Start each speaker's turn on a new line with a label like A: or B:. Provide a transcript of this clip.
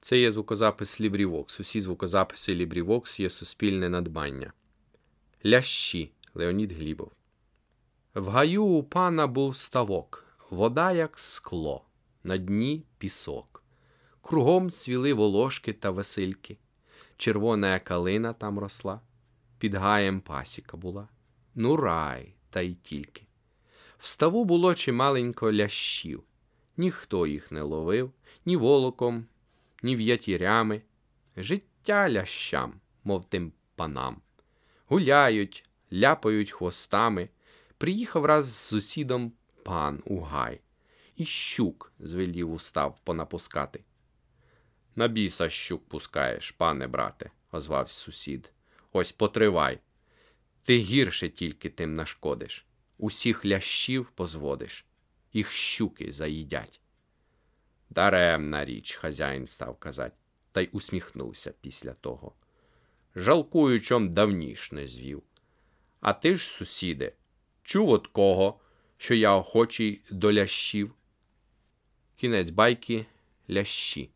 A: Це є звукозапис LibriVox. Усі звукозаписи LibriVox є суспільне надбання. Лящі Леонід Глібов. В гаю у пана був ставок, вода, як скло, на дні пісок. Кругом цвіли волошки та васильки. Червона калина там росла, під гаєм пасіка була. Ну, рай, та й тільки. В ставу було чималенько лящів. Ніхто їх не ловив, ні волоком, ні в'ятірями. Життя лящам, мов тим панам. Гуляють, ляпають хвостами. Приїхав раз з сусідом пан у гай. І щук звелів устав понапускати. На біса щук пускаєш, пане брате, озвався сусід. Ось потривай. Ти гірше тільки тим нашкодиш. Усіх лящів позводиш, їх щуки заїдять. Даремна річ, хазяїн став казать, та й усміхнувся після того. Жалкую, чом давніш не звів. А ти ж, сусіде, чув от кого, що я охочий до лящів? Кінець байки лящі.